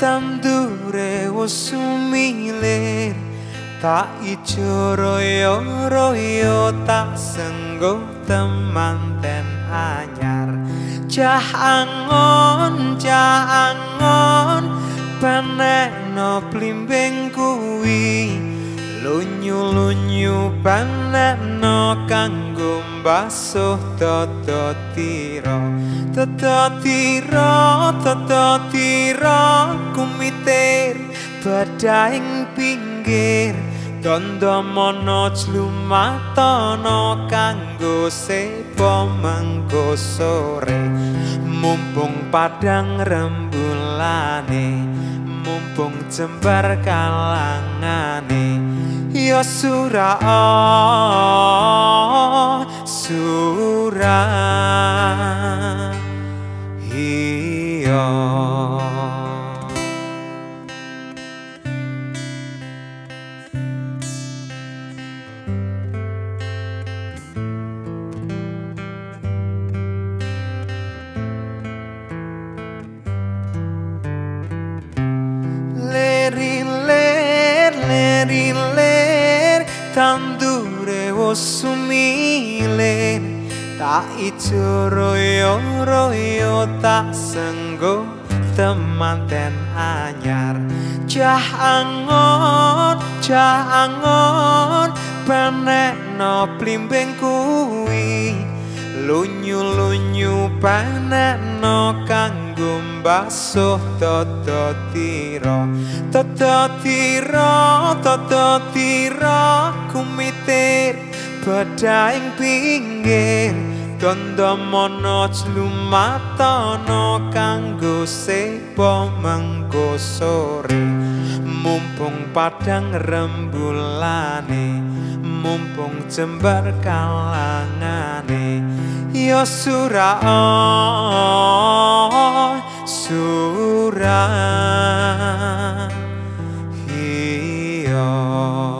tandure usumilir tak ijo royo royo tak senggo temanten anyar. Cah angon cah angon paneno blimbing kuwi lunyu lunyu paneno kanggo basuh toto tiro toto tiro toto tiro kumitir badaing pinggir. Tondo mono jlumatono kanggo sepo mengko sore. Mumpung padang rembulane mumpung jembar kalangane ya sura sura. Iya ler tandure wosumiler tak ijo royo royo tak senggo temanten anyar. Cah angon cah angon paneno blimbing kuwi lunyu lunyu paneno kanggo basuh toto tiro toto tiro toto tiro kumitir badaing pinggir. Tondo mono jlumatono kanggo sepo mengko sore. Mumpung padang rembulane mumpung jembar kalangane yo sura oh, surah hiyo.